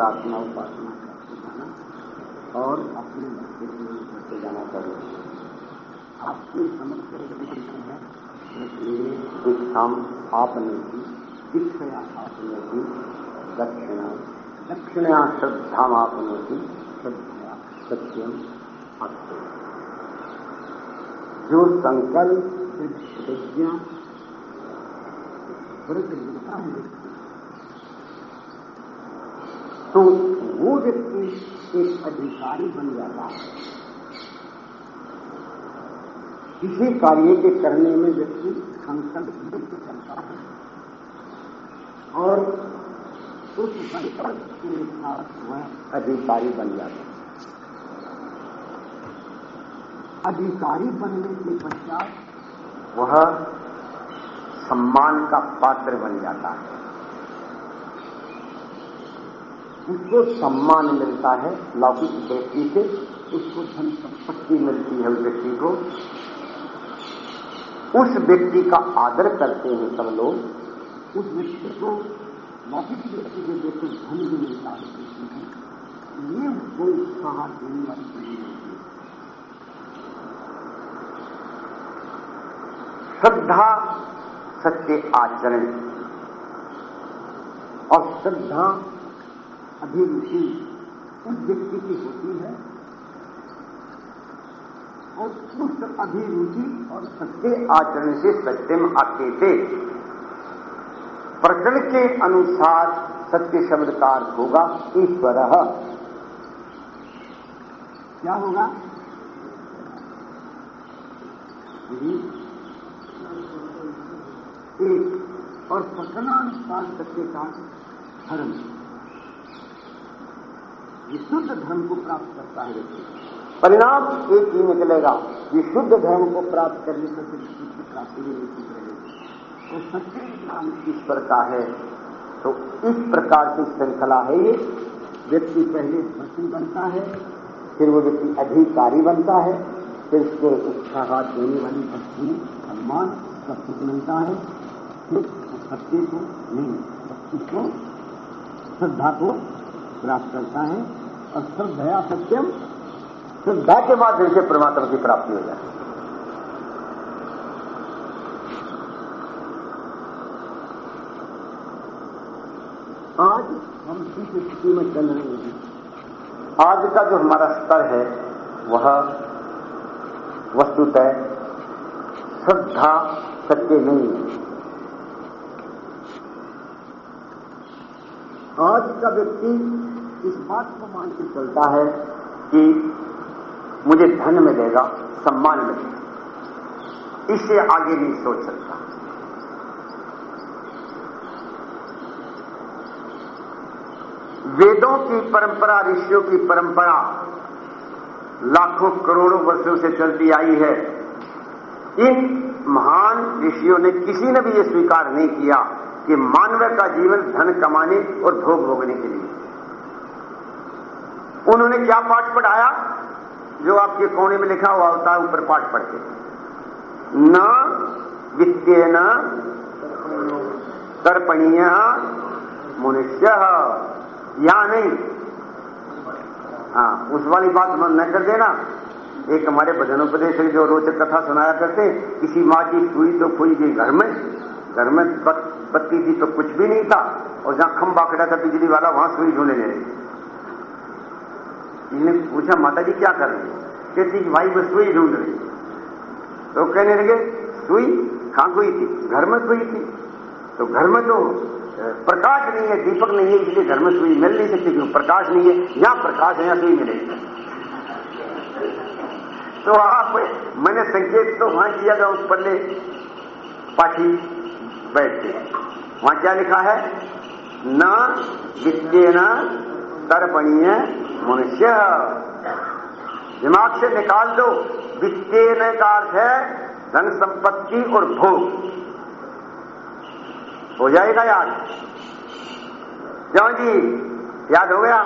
प्रार्थना, उपासना करते जाना और अपने बच्चे को करते जाना चाहिए आपकी समझ है, इसलिए आपने की दीक्षया आपने की, दक्षिणा दक्षिणया श्रद्धा आपने की, श्रद्धा सत्यम आपसे जो संकल्प है व्यक्ति तो वो व्यक्ति एक अधिकारी बन जाता है। किसी कार्य के करने में व्यक्ति संकल्प व्यक्त करता है। और उस संकल्प के साथ वह अधिकारी बन जाता है। अधिकारी बनने के पश्चात वह सम्मान का पात्र बन जाता है। उसको सम्मान मिलता है, लौकिक व्यक्ति से, उसको धन संपत्ति मिलती है उस व्यक्ति को। उस व्यक्ति का आदर करते हैं सब लोग, उस व्यक्ति को लौकिक व्यक्ति के जैसे धन भी मिलता है। ये कोई उत्साह देने वाली चीज़ होती है श्रद्धा सत्य आचरण। और श्रद्धा अभिरुचि उस व्यक्ति की होती है और उस अभिरुचि और सत्य आचरण से सत्यम आते थे प्रकरण के अनुसार सत्य शब्द का अर्थ होगा ईश्वर। क्या होगा? एक और प्रकरणानुसार सत्य का धर्म। विशुद्ध धर्म को प्राप्त करता है। व्यक्ति परिणाम एक ही निकलेगा विशुद्ध धर्म को प्राप्त करने से व्यक्ति की प्राप्ति भी निश्चित रहेगी। तो सच्चे ज्ञान ईश्वर का है? तो इस प्रकार की श्रृंखला है ये। व्यक्ति पहले भक्ति बनता है, फिर वो व्यक्ति अधिकारी बनता है, फिर उसको उत्साह देने वाली भक्ति, सम्मान, सब कुछ मिलता है। फिर सत्य को, नहीं, भक्ति को, श्रद्धा को प्राप्त करता है। श्रद्धया सत्यम श्रद्धा के माध्यम से परमात्मा की प्राप्ति हो जाए आज हम किस स्थिति में चल रहे हैं, आज का जो हमारा स्तर है, वह वस्तुतः श्रद्धा सत्य नहीं है। आज का व्यक्ति इस बात को मान के चलता है कि मुझे धन मिलेगा, सम्मान मिलेगा। इससे आगे नहीं सोच सकता। वेदों की परंपरा, ऋषियों की परंपरा लाखों करोड़ों वर्षों से चलती आई है। इन महान ऋषियों ने किसी ने भी यह स्वीकार नहीं किया कि मानव का जीवन धन कमाने और भोग भोगने के लिए। उन्होंने क्या पाठ पढ़ाया? जो आपके कोने में लिखा हुआ होता है, ऊपर पाठ पढ़ते न वित्तीय न तर्पणीय मनुष्य। या नहीं? हाँ उस वाली बात मन न कर देना। एक हमारे भजनोपदेश जो रोचक कथा सुनाया करते, किसी माँ की सुई तो फुई गई घर में। घर में बत्ती थी तो कुछ भी नहीं था। और जहाँ खंबा खड़ा था, बिजली वाला, वहाँ सुई ढूँढने लगे। इन्हें पूछा माता जी क्या कर रही कहती, कि भाई वो सुई ढूंढ रही तो कहने लगे, सुई? कहाँ कोई थी? घर में सुई थी। तो घर में तो प्रकाश नहीं है, दीपक नहीं है, इसलिए घर में सुई मिल नहीं सकती क्यों प्रकाश नहीं है। यहाँ प्रकाश है, यहाँ सुई मिलेगी। तो आप, मैंने संकेत तो वहाँ किया था, उस पल्ले पाठी बैठ बैठते वहाँ क्या लिखा है? न विद्य न तर्पणीय मनुष्य, दिमाग से निकाल दो वित्तीय का अर्थ है धन संपत्ति और भोग। हो जाएगा याद। क्यों जी? याद हो गया?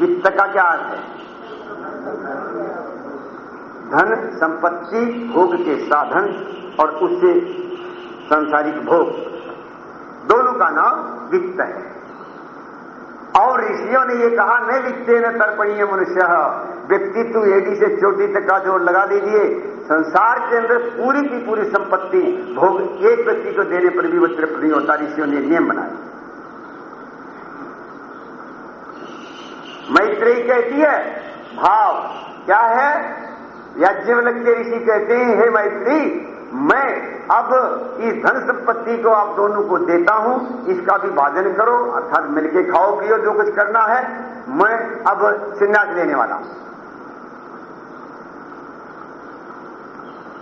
वित्त का क्या अर्थ है? धन संपत्ति भोग के साधन और उससे सांसारिक भोग। दोनों का नाम वित्त है। और ऋषियों ने ये कहा नहीं लिखते न तर्पणीय मनुष्य व्यक्तित्व एडी से चोटी तक का ज़ोर लगा दीजिए। संसार के अंदर पूरी की पूरी संपत्ति, भोग एक व्यक्ति को देने पर भी वो तृप्त नहीं होता। ऋषियों ने नियम बनाए। मैत्रेयी कहती है, भाव क्या है? याज्ञवल्क के ऋषि कहते हैं, हे मैत्री मैं अब इस धन संपत्ति को आप दोनों को देता हूँ, इसका भी भाजन करो, अर्थात मिलके खाओ, पियो, जो कुछ करना है, मैं अब संन्यास लेने वाला हूँ।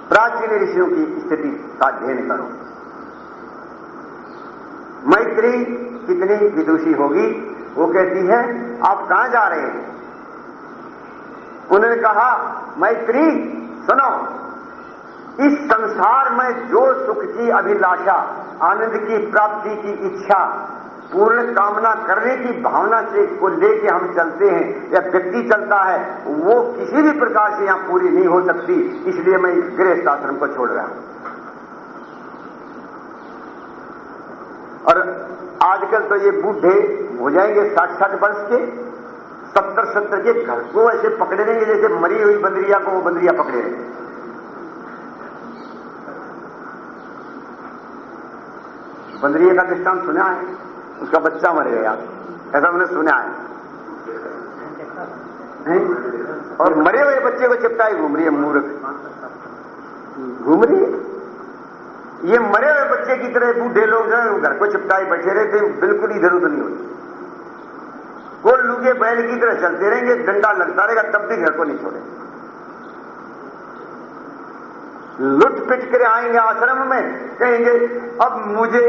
प्राचीन ऋषियों की स्थिति का अध्ययन करो। मैत्री कितनी विदुषी होगी, वो कहती है, आप कहाँ जा रहे हैं? उन्होंने कहा, मैत्री, सुनो इस संसार में जो सुख की अभिलाषा, आनंद की प्राप्ति की इच्छा, पूर्ण कामना करने की भावना से को लेके हम चलते हैं, या व्यक्ति चलता है, वो किसी भी प्रकार से यहाँ पूरी नहीं हो सकती, इसलिए मैं गृहस्थ आश्रम को छोड़ रहा हूँ। और आजकल तो ये बूढ़े हो जाएँगे साठ साठ वर्ष के सत्तर सत्तर के घर को ऐसे पकड़े रहेंगे, जैसे मरी हुई बंदरिया को वो बंदरिया पकड़े रहेंगे। बंदरिया का दृष्टांत सुना है? उसका बच्चा मर गया ऐसा मैंने सुना है। नहीं? और मरे हुए बच्चे को चिपटाई घूम रही है मूर्ख। घूम रही है? ये मरे हुए बच्चे की तरह बूढ़े लोग हैं घर को चिपटाए बैठे रहते बिल्कुल इधर उधर नहीं होती। कोल लुगे बैल की तरह चलते रहेंगे, डंडा लगता रहेगा तब भी घर को नहीं छोड़ेंगे। लुट पिट कर आएँगे आश्रम में कहेंगे अब मुझे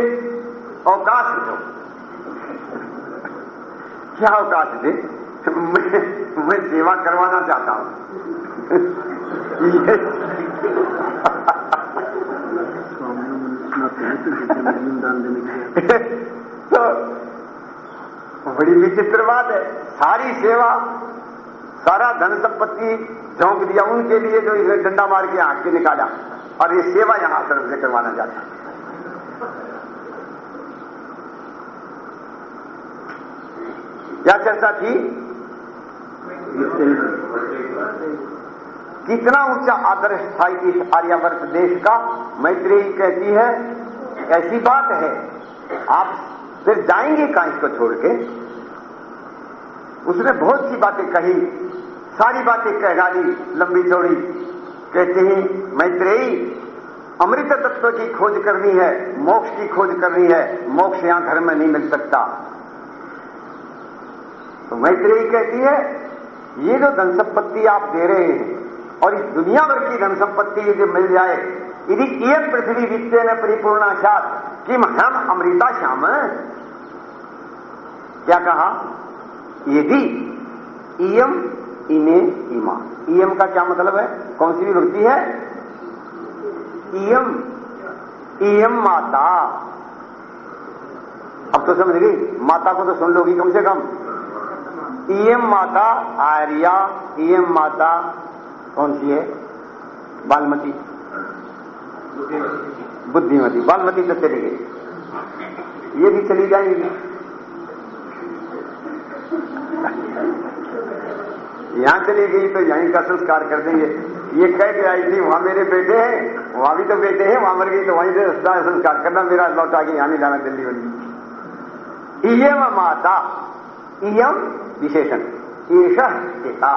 अवकाश दो। क्या अवकाश दे? मैं, सेवा करवाना चाहता हूँ। तो बड़ी विचित्र बात है। सारी सेवा सारा धन संपत्ति झोंक दिया उनके लिए जो इसे डंडा मार के आँख के निकाला और ये सेवा यहाँ आश्रम से करवाना चाहता क्या चर्चा थी? कितना ऊँचा आदर्श था इस आर्यावर्त देश का? मैत्री कहती है, ऐसी बात है, आप फिर जाएँगे कहाँ इसको छोड़ के? उसने बहुत सी बातें कही, सारी बातें कह डाली, लंबी चौड़ी। कहते हैं, मैत्रेयी, अमृत तत्व की खोज करनी है, मोक्ष की खोज करनी है, मोक्ष यहाँ घर में नहीं मिल सकता। तो मैत्रेयी कहती है, ये जो धन संपत्ति आप दे रहे हैं, और इस दुनिया भर की धन संपत्ति यदि मिल जाए, यदि ये पृथ्वी वित्ते न परिपूर्णाशात किम हम अमृता श्याम? क्या कहा? यदि इम इमे इमा। इम का क्या मतलब है? कौन सी विभक्ति है? इम इम माता। अब तो समझ गई। माता को तो सुन लोगी कम से कम। इम माता आर्या। इम माता कौन सी है? बालमती। बुद्धिमती। बालमती तो चली गई ये भी चली जाएँगी। यहाँ चली गई तो यहीं का संस्कार कर देंगे। ये कह के आई थी, वहाँ मेरे बेटे हैं, वहाँ भी तो बेटे हैं, वहाँ मर गई तो वहीं से संस्कार करना, मेरा लौटा के यहाँ नहीं जाना दिल्ली बनी इयम माता, इयम विशेषण ईश पिता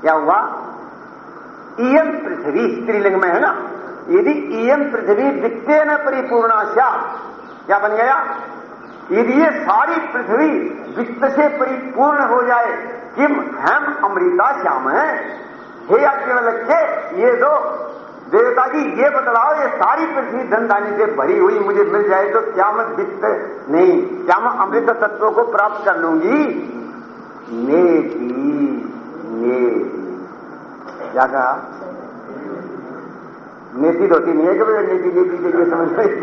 क्या हुआ इयम पृथ्वी, स्त्रीलिंग में है ना? यदि इयम पृथ्वी दिखते न परिपूर्णाशा क्या बन गया? यदि ये सारी पृथ्वी वित्त से परिपूर्ण हो जाए, किम हम अमृता श्याम है? हे केवल के ये दो देवता जी, ये बतलाओ ये सारी पृथ्वी धनदानी से भरी हुई मुझे मिल जाए तो क्या मैं वित्त नहीं, क्या मैं अमृत तत्वों को प्राप्त कर लूँगी? नेति नेति क्या कहा? नेति होती नहीं है कि नेति नेति के लिए समझ नेति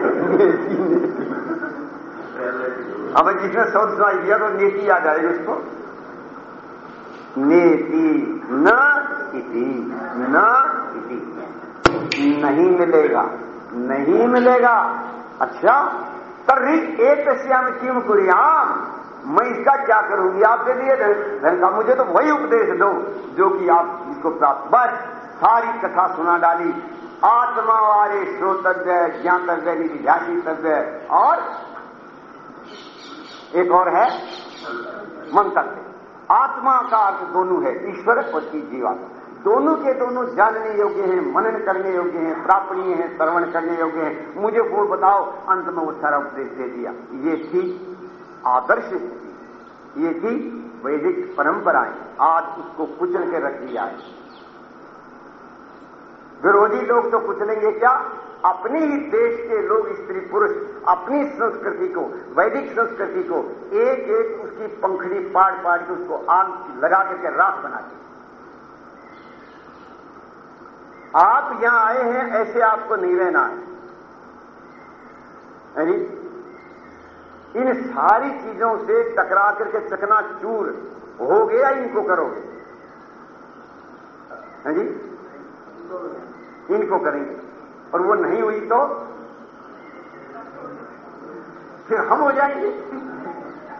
अब जिसने शब्द सुनाई दिया तो नीति आ जाएगी उसको? नेति न इति न इति। नहीं मिलेगा नहीं मिलेगा। अच्छा तर्री एक श्याम क्यों कुरियाम? मैं इसका क्या करूँगी? आपके लिए धन का मुझे तो वही उपदेश दो, जो कि आप इसको प्राप्त। बस, सारी कथा सुना डाली। आत्मा वाले श्रोतव्य, ज्ञातव्य निध्यासितव्य और एक और है मंतव्य। आत्मा का अर्थ दोनों है, ईश्वर और की जीवात्मा। दोनों के दोनों जानने योग्य हैं, मनन करने योग्य हैं, प्रापणीय हैं, श्रवण करने योग्य हैं। मुझे वो बताओ, अंत में वो सारा उपदेश दे दिया। ये थी आदर्श स्थिति। ये थी वैदिक परंपराएँ। आज उसको कुचल के रख दिया है। विरोधी लोग तो कुचलेंगे क्या? अपने ही देश के लोग स्त्री पुरुष, अपनी संस्कृति को, वैदिक संस्कृति को एक एक उसकी पंखड़ी पाड़ पाड़ के उसको आग लगा करके राख बना बनाते आप यहाँ आए हैं, ऐसे आपको नहीं रहना है। इन सारी चीज़ों से टकरा करके चकना चूर हो गया, इनको करोगे। जी इनको करेंगे। और वो नहीं हुई तो फिर हम हो जाएँगे।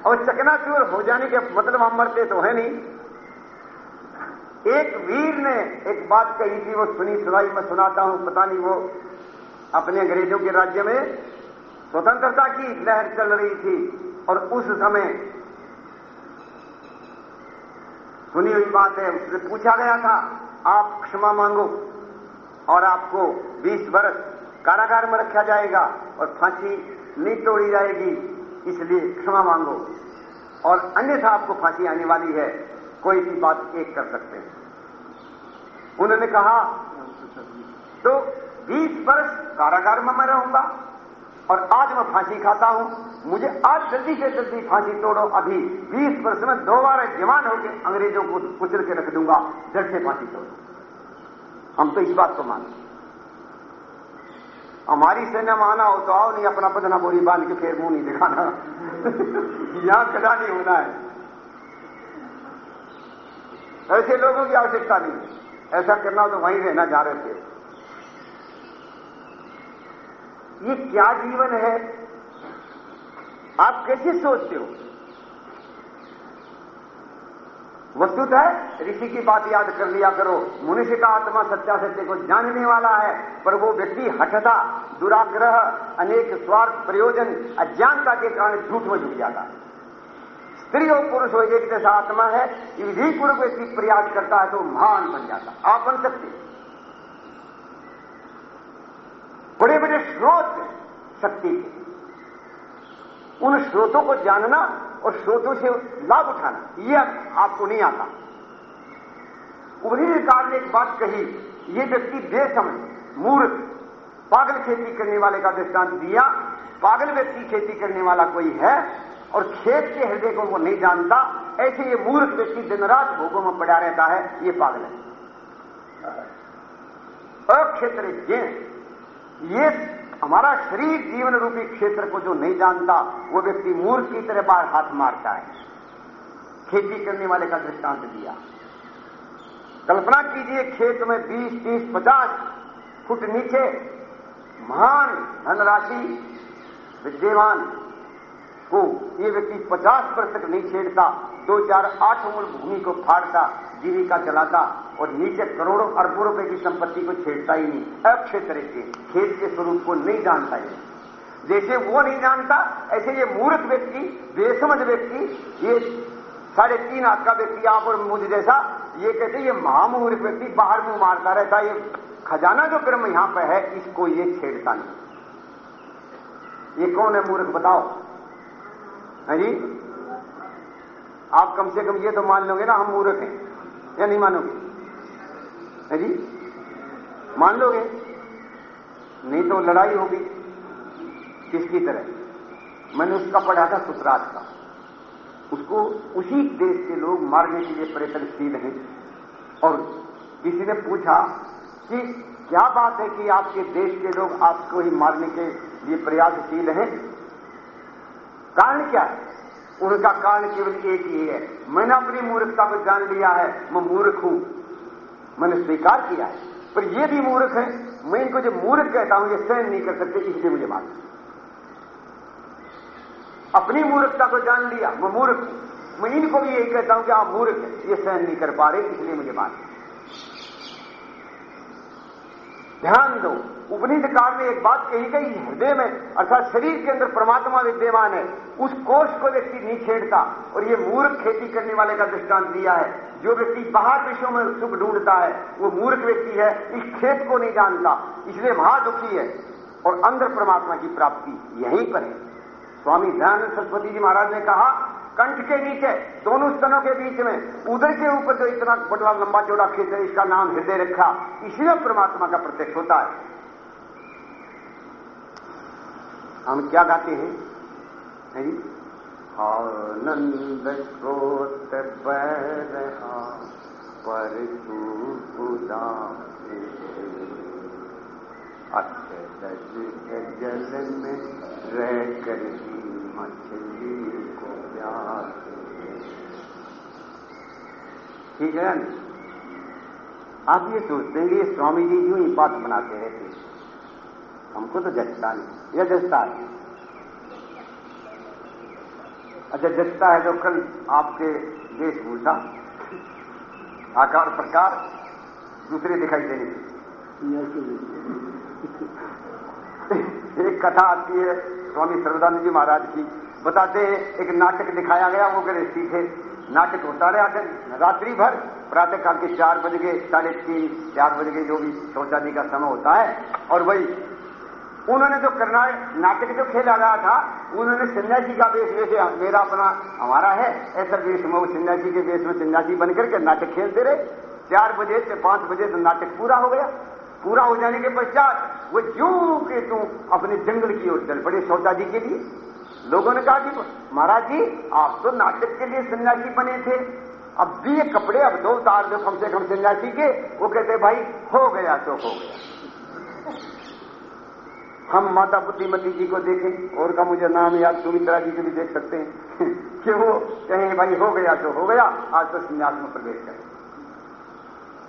और चकनाचूर हो जाने के मतलब हम मरते तो है नहीं। एक वीर ने एक बात कही थी, वो सुनी सुनाई, मैं सुनाता हूँ, पता नहीं वो अपने अंग्रेज़ों के राज्य में स्वतंत्रता की लहर चल रही थी और उस समय सुनी हुई बात है, उससे पूछा गया था, आप क्षमा मांगो। और आपको 20 वर्ष कारागार में रखा जाएगा और फांसी नहीं तोड़ी जाएगी, इसलिए क्षमा मांगो। और अन्यथा आपको फांसी आने वाली है, कोई भी बात एक कर सकते हैं। उन्होंने कहा तो 20 वर्ष कारागार में मैं रहूँगा और आज मैं फांसी खाता हूँ। मुझे आज जल्दी से जल्दी फांसी तोड़ो। अभी 20 वर्ष में दो बार जवान होकर अंग्रेज़ों को कुचल के रख दूँगा, जड़ से फांसी तोड़ो। हम तो इस बात को मानते हमारी सेना माना हो तो आओ, नहीं अपना पदना बोरी बाँध के फिर मुँह नहीं दिखाना। यहाँ कदा नहीं होना है। ऐसे लोगों की आवश्यकता नहीं। ऐसा करना हो तो वहीं रहना, जा रहे थे। ये क्या जीवन है? आप कैसे सोचते हो? वस्तुतः ऋषि की बात याद कर लिया करो। मनुष्य का आत्मा सत्या सत्य को जानने वाला है, पर वो व्यक्ति हठता, दुराग्रह, अनेक स्वार्थ, प्रयोजन, अज्ञानता के कारण झूठ में जुट जाता। स्त्री और पुरुष हो एक जैसा आत्मा है, विधि पूर्व व्यक्ति प्रयास करता है तो महान बन जाता। आप बन सकते बड़े बड़े स्रोत शक्ति के। उन स्रोतों को जानना और स्रोतों से लाभ उठाना। यह आपको नहीं आता। उन्हीं कार ने एक बात कही, ये व्यक्ति बेसमझ, मूर्ख, पागल खेती करने वाले का दृष्टांत दिया। पागल व्यक्ति खेती करने वाला कोई है और खेत के हृदय को वो नहीं जानता। ऐसे ये मूर्ख व्यक्ति दिन रात भोगों में पड़ा रहता है, ये पागल है। अक्षेत्र ये हमारा शरीर जीवन रूपी क्षेत्र को जो नहीं जानता, वो व्यक्ति मूर्ख की तरह बाहर हाथ मारता है। खेती करने वाले का दृष्टांत दिया। कल्पना कीजिए, खेत में बीस, तीस, पचास फुट नीचे महान धनराशि विद्यमान को ये व्यक्ति 50 वर्ष तक नहीं छेड़ता, दो चार आठ उम्र भूमि को फाड़ता, जीविका चलाता और नीचे करोड़ों अरबों रुपए की संपत्ति को छेड़ता ही नहीं। अक्षेत्र के खेत के स्वरूप को नहीं जानता ही जैसे वो नहीं जानता, ऐसे ये मूर्ख व्यक्ति, बेसमझ व्यक्ति, ये साढ़े तीन हाथ का व्यक्ति, आप और मुझ जैसा, ये कहते ये महामूर्ख व्यक्ति बाहर मुँह मारता रहता ये खजाना जो ब्रह्म यहाँ पर है, इसको ये छेड़ता नहीं। ये कौन है मूर्ख, बताओ। है जी? आप कम से कम ये तो मान लोगे ना, हम मूर्ख हैं। या नहीं मानोगे? है जी? मान लोगे? नहीं तो लड़ाई होगी। किसकी तरह? मैंने उसका पढ़ा था सुतराज का। उसको उसी देश के लोग मारने के लिए प्रयत्नशील हैं। और किसी ने पूछा कि क्या बात है कि आपके देश के लोग आपको ही मारने के लिए प्रयासशील हैं? कारण क्या? है उनका कारण केवल एक ही है। मैंने अपनी मूर्खता को जान लिया है, मैं मूर्ख हूँ। मैंने स्वीकार किया है, पर ये भी मूर्ख है। मैं इनको जो मूर्ख कहता हूँ, ये सहन नहीं कर सकते, इसलिए मुझे मार अपनी मूर्खता को जान लिया, मैं मूर्ख मैं इनको भी यही कहता हूँ कि आप मूर्ख ये सहन नहीं कर पा रहे, इसलिए मुझे बात ध्यान दो। उपनिषद काल में एक बात कही गई, हृदय में, अर्थात शरीर के अंदर परमात्मा विद्यमान है। उस कोष को व्यक्ति नहीं छेड़ता, और ये मूर्ख खेती करने वाले का दृष्टांत दिया है। जो व्यक्ति बाहर विश्व में सुख ढूंढता है, वो मूर्ख व्यक्ति है, इस खेत को नहीं जानता, इसलिए महादुखी है, और अंदर परमात्मा की प्राप्ति यहीं पर है। स्वामी दयानंद सरस्वती जी महाराज ने कहा कंठ के नीचे, दोनों स्तनों के बीच में उदय के ऊपर जो इतना बड़ा लंबा चौड़ा खेत है, इसका नाम हृदय रखा, इसलिए परमात्मा का प्रत्यक्ष होता है। हम क्या गाते हैं? नहीं आनंद स्रोत बैरहा पर जल में रह कर मछली को प्यार ठीक है आप ये सोचते हैं कि ये स्वामी जी यूँ ही बात बनाते रहते हमको तो जचता नहीं। या जचता है। अच्छा जचता है तो कल आपके वेशभूषा, आकार प्रकार दूसरे दिखाई देने एक कथा आती है स्वामी सर्वदानंद जी महाराज की। बताते एक नाटक दिखाया गया, वो गए सीखे नाटक होता रहा रात्रि भर प्रातः काल के चार बज गए, साढ़े तीन, चार बज गए, जो भी शौचालय का समय होता है, और वही, उन्होंने जो करना नाटक जो खेला रहा था, उन्होंने सन्यासी का वेश जैसे मेरा अपना, हमारा है, ऐसा वेश में सन्यासी के वेश में सन्यासी बनकर के नाटक खेलते रहे। चार बजे से पाँच बजे तो नाटक पूरा हो गया। पूरा हो जाने के पश्चात, वो जो के तू अपने जंगल की ओर चल पड़े सौदा जी के लिए। लोगों ने कहा कि महाराज जी, आप तो नाटक के लिए सन्यासी बने थे। अब भी ये कपड़े, अब दो उतार दो कम से कम सन्यासी के। वो कहते, भाई, हो गया तो हो गया। हम माता बुद्धिमती जी को देखें, और का मुझे नाम याद, सुमित्रा जी को भी देख सकते हैं। कि वो कहें, भाई, हो गया तो हो गया, आज तो संन्यास में प्रवेश करें।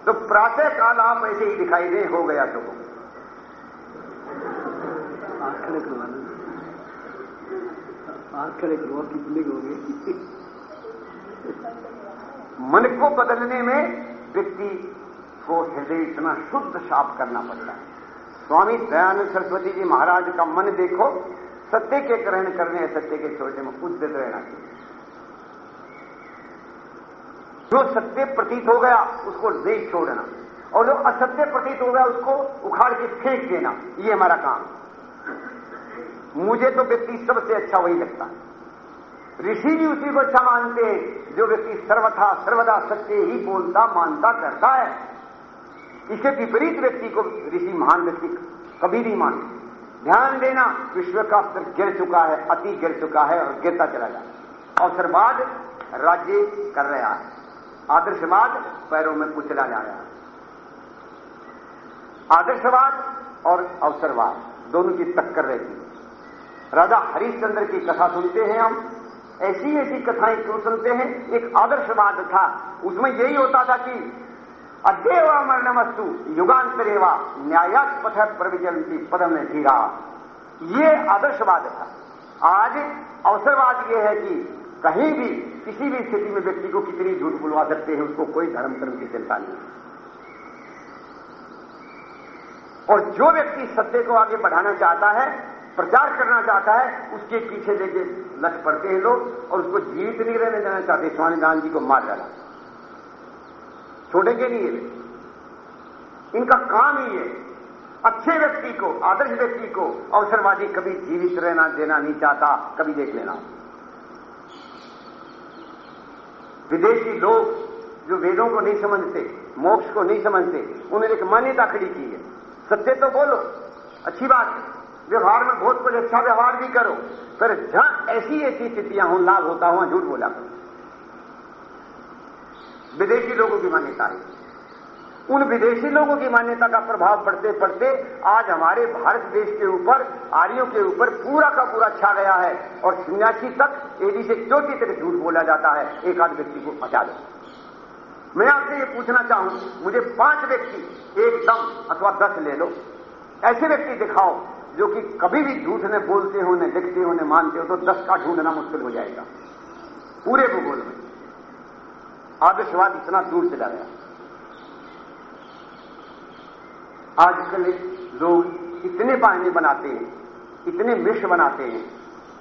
तो प्रातः काल आप ऐसे ही दिखाई दे, हो गया तो मन को बदलने में व्यक्ति को हृदय इतना शुद्ध साफ़ करना पड़ता है। स्वामी दयानंद सरस्वती जी महाराज का मन देखो, सत्य के ग्रहण करने सत्य के छोटे में उद्यत रहना चाहिए। जो सत्य प्रतीत हो गया, उसको नहीं छोड़ना। और जो असत्य प्रतीत हो गया, उसको उखाड़ के फेंक देना, ये हमारा काम मुझे तो व्यक्ति सबसे अच्छा वही लगता है। ऋषि भी उसी को अच्छा मानते हैं, जो व्यक्ति सर्वथा, सर्वदा सत्य ही बोलता, मानता, करता है। इसके विपरीत व्यक्ति को ऋषि महान व्यक्ति कभी नहीं मानते। ध्यान देना, विश्व का स्तर गिर चुका है, अति गिर चुका है और गिरता चला जाए अवसरवाद राज्य कर रहा है। आदर्शवाद पैरों में कुचला जा रहा है। आदर्शवाद और अवसरवाद, दोनों की टक्कर रहती है। राजा हरिश्चंद्र की कथा सुनते हैं हम। ऐसी ऐसी कथाएँ क्यों सुनते हैं? एक आदर्शवाद था। उसमें यही होता था कि अद्यव मरणमस्तु युगांतरेवा न्यायात पथ प्रविचलती पदम धीरा ये आदर्शवाद था। आज अवसरवाद यह है कि कहीं भी, किसी भी स्थिति में व्यक्ति को कितनी झूठ बुलवा सकते हैं, उसको कोई धर्म कर्म की चिंता नहीं। और जो व्यक्ति सत्य को आगे बढ़ाना चाहता है प्रचार करना चाहता है, उसके पीछे लेके लक्ष्य पड़ते हैं लोग और उसको जीवित नहीं रहने देना चाहते, स्वामी दान जी को मार डाला। छोड़ेंगे नहीं ये इनका काम ही है। अच्छे व्यक्ति को, आदर्श व्यक्ति को अवसरवादी कभी जीवित रहना, देना नहीं चाहता, कभी देख लेना। विदेशी लोग जो वेदों को नहीं समझते, मोक्ष को नहीं समझते, उन्होंने एक मान्यता खड़ी की है। सत्य तो बोलो, अच्छी बात है। व्यवहार में बहुत कुछ अच्छा व्यवहार भी करो। पर जहाँ ऐसी ऐसी स्थितियाँ हों, लाभ होता हो झूठ बोला करो। विदेशी लोगों की मान्यता है। उन विदेशी लोगों की मान्यता का प्रभाव पड़ते पड़ते आज हमारे भारत देश के ऊपर, आर्यों के ऊपर पूरा का पूरा छा गया है और सन्यासी तक एडी से चौथी तक झूठ बोला जाता है। एक आध व्यक्ति को बचा दो मैं आपसे ये पूछना चाहूँ, मुझे पाँच व्यक्ति एकदम अथवा दस ले लो। ऐसे व्यक्ति दिखाओ जो कि कभी भी झूठ ने बोलते हो न लिखते हो न मानते हो तो दस का ढूंढना मुश्किल हो जाएगा। पूरे भूगोल में आदर्शवाद इतना दूर चला गया। आजकल लोग इतने बहाने बनाते हैं, इतने मिश बनाते हैं,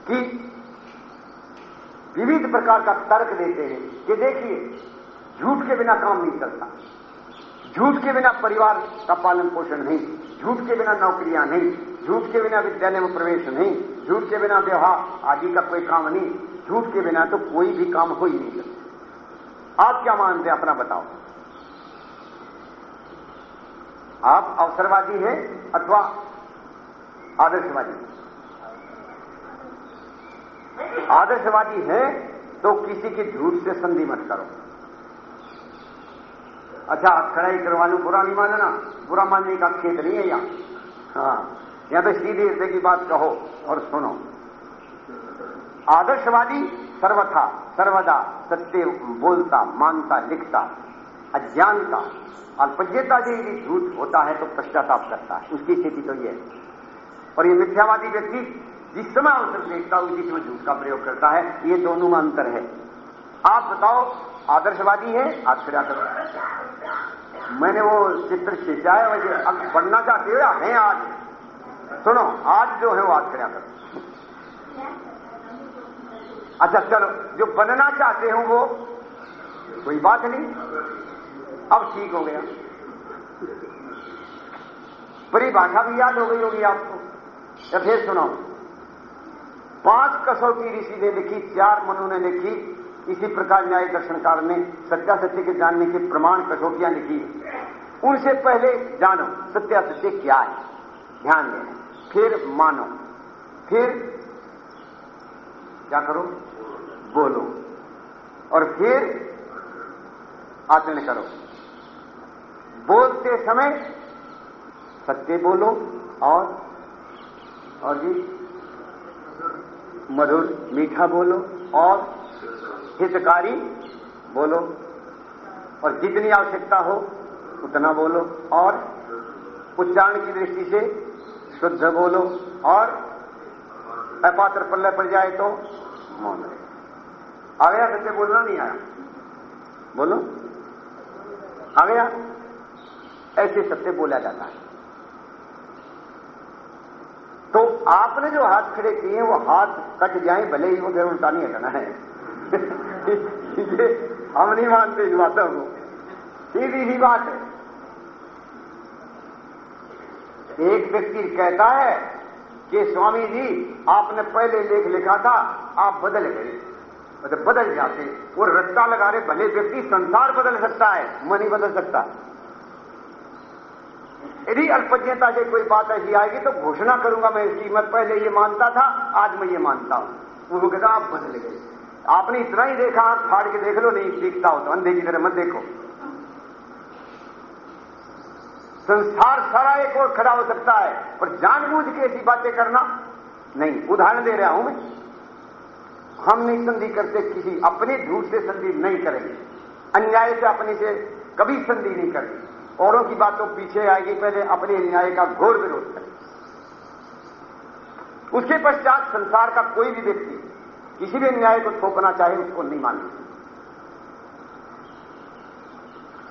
कि विविध प्रकार का तर्क देते हैं कि देखिए, झूठ के बिना काम नहीं चलता। झूठ के बिना परिवार का पालन पोषण नहीं, झूठ के बिना नौकरियाँ नहीं। झूठ के बिना विद्यालय में प्रवेश नहीं, झूठ के बिना व्यवहार आदि का कोई काम नहीं, झूठ के बिना तो कोई भी काम हो ही नहीं सकता। आप क्या मानते हैं अपना बताओ? आप अवसरवादी हैं अथवा आदर्शवादी? आदर्शवादी हैं तो किसी के झूठ से संधि मत करो। अच्छा खड़ाई करवा लू, बुरा नहीं मानना। बुरा मानने का खेत नहीं है यहाँ। हाँ। यहाँ तो सीधे की बात कहो और सुनो। आदर्शवादी सर्वथा, सर्वदा सत्य बोलता, मानता, लिखता, अज्ञानता। अल्पज्ञता से यदि झूठ होता है तो पश्चाताप करता है। उसकी स्थिति तो यह है। और ये मिथ्यावादी व्यक्ति जिस समय अवसर देखता है, उसी समय झूठ का प्रयोग करता है। ये दोनों में अंतर है। आप बताओ, आदर्शवादी है? खड़ा करो। मैंने वो चित्र खींचा है, वैसे अब बनना चाहते हो या है आज? सुनो, आज जो है वो आज खड़ा करो अच्छा चलो, जो बनना चाहते हो वो, कोई बात नहीं। अब ठीक हो गया। परिभाषा भी याद हो गई होगी आपको। या फिर सुनो, पाँच कसौटी ऋषि ने लिखी, चार मनु ने लिखी, इसी प्रकार न्याय दर्शनकार ने सत्या सत्य के जानने के प्रमाण कसौटियाँ लिखी। उनसे पहले जानो, सत्या सत्य क्या है? ध्यान देना। फिर मानो। फिर क्या करो? बोलो। और फिर आचरण करो। बोलते समय सत्य बोलो और और जी, मधुर मीठा बोलो और हितकारी बोलो। और जितनी आवश्यकता हो उतना बोलो और उच्चारण की दृष्टि से शुद्ध बोलो और अपात्र पल्ले पड़ जाए तो मौन आ गया सत्य बोलना नहीं आया। बोलो। आ। गया ऐसे सत्य बोला जाता है। तो आपने जो हाथ खड़े किए वो हाथ कट जाए, भले ही वो फिर उल्टा नहीं हटना है। हम नहीं मानते इस बातों को। सीधी ही बात है। एक व्यक्ति कहता है कि स्वामी जी, आपने पहले लेख लिखा था, आप बदल गए। मतलब बदल जाते। वो रस्ता लगा रहे, भले व्यक्ति संसार बदल सकता है, मन ही बदल सकता यदि अल्पज्ञता से कोई बात ऐसी आएगी तो घोषणा करूँगा मैं इसकी। मैं पहले ये मानता था, आज मैं ये मानता हूँ। वो कहता आप बदल गए। आपने इतना ही देखा आँख फाड़ के देख लो, नहीं सीखता हो तो अंधे की तरह मत देखो। संसार सारा एक और खड़ा हो सकता है, पर जानबूझ के ऐसी बातें करना नहीं। उदाहरण दे रहा हूँ मैं। हम नहीं संधि करते, किसी अपने झूठ से संधि नहीं करेंगे। अन्याय से अपने से कभी संधि नहीं करेंगे औरों की बातों पीछे आएगी, पहले अपने अन्याय का घोर विरोध करें। उसके पश्चात संसार का कोई भी व्यक्ति किसी भी अन्याय को थोपना चाहे, उसको नहीं माने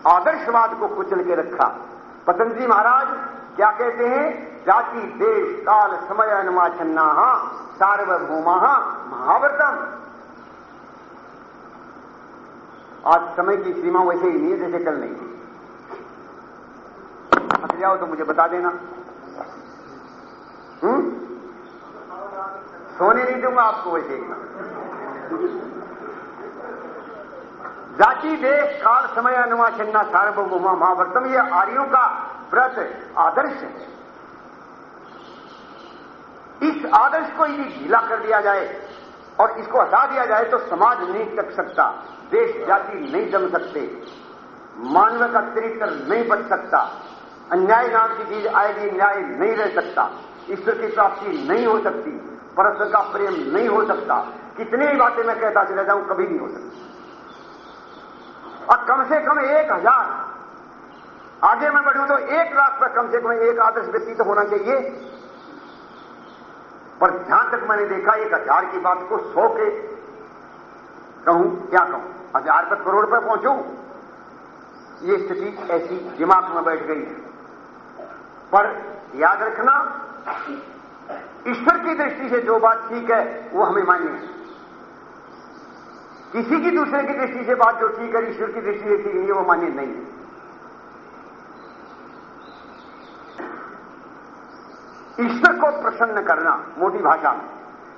आदर्शवाद को कुचल के रखा पतंजलि महाराज, क्या कहते हैं? जाति, देश, काल, समय, अनुमाचन्ना, सार्वभौमा, महावर्तम। आज समय की सीमा वैसे ही नहीं है जैसे कल नहीं हट जाओ तो मुझे बता देना। हम्म? सोने नहीं दूँगा आपको वैसे जाति, देश, काल, समय अनुमाचन्ना सार्वभौमा महावर्तम ये आर्यों का व्रत आदर्श है। इस आदर्श को यदि ढीला कर दिया जाए और इसको हटा दिया जाए तो समाज नहीं टक सकता, देश, जाति नहीं जम सकते, मानव का चरित्र नहीं बच सकता, अन्याय नाम की चीज़ आएगी, न्याय नहीं रह सकता, ईश्वर की प्राप्ति नहीं हो सकती, परस्पर का प्रेम नहीं हो सकता, कितनी बातें मैं कहता चला जाऊँ, कभी नहीं हो सकती। और कम से कम एक हज़ार। आगे मैं बढ़ूं तो एक लाख पर कम से कम एक आदर्श व्यक्ति तो होना चाहिए। पर जहाँ तक मैंने देखा, एक हज़ार की बात को सौ के कहूँ, क्या कहूँ? हज़ार तक करोड़ पर पहुंचू? ये स्थिति ऐसी दिमाग में बैठ गई पर याद रखना, ईश्वर की दृष्टि से जो बात ठीक है, वो हमें मान्य है। किसी की दूसरे की दृष्टि से बात जो ठीक है ईश्वर की दृष्टि से ठीक है वो मान्य नहीं है। ईश्वर को प्रसन्न करना मोटी भाषा में,